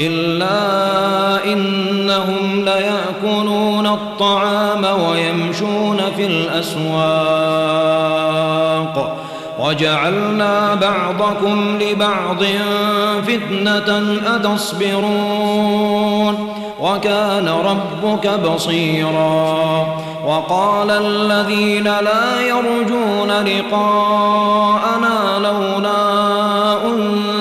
إلا إنهم ليأكلون الطعام ويمشون في الأسواق. وجعلنا بعضكم لبعض فتنة أتصبرون. وكان ربك بصيرا. وقال الذين لا يرجون لقاءنا لولا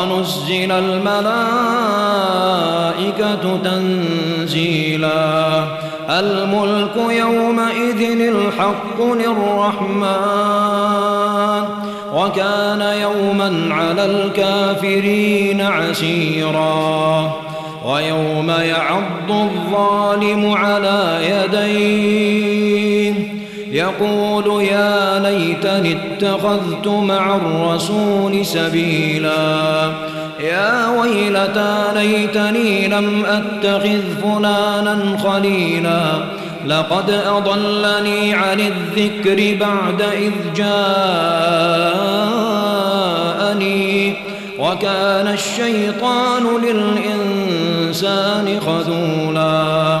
ونزل الملائكة تنزيلا. الملك يومئذ الحق للرحمن وكان يوما على الكافرين عسيرا. ويوم يعض الظالم على يديه. يقول يا ليتني اتخذت مع الرسول سبيلا. يا ويلتى ليتني لم أتخذ فلانا خليلا. لقد أضلني عن الذكر بعد إذ جاءني. وكان الشيطان للإنسان خذولا.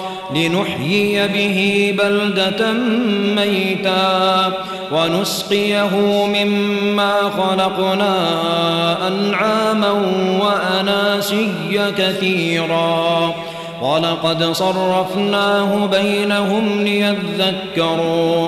لنحيي به بلدة ميتا ونسقيه مما خلقنا أنعاما وأناسيا كثيرا. ولقد صرفناه بينهم ليذكروا.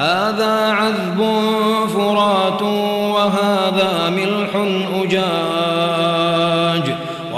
هذا عذب فرات وهذا ملح أجاج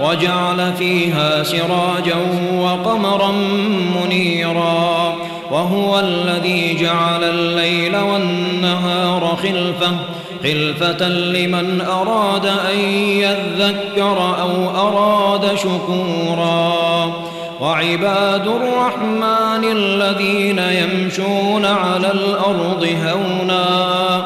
وجعل فيها سراجا وقمرا منيرا وهو الذي جعل الليل والنهار خلفة خلفة لمن أراد أن يذكر أو أراد شكورا. وعباد الرحمن الذين يمشون على الأرض هونا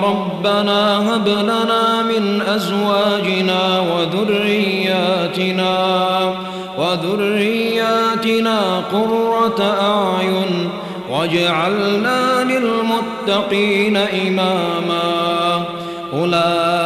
ربنا هب لنا من أزواجنا وذرياتنا وذرياتنا قرة أعين واجعلنا للمتقين إماما أولئك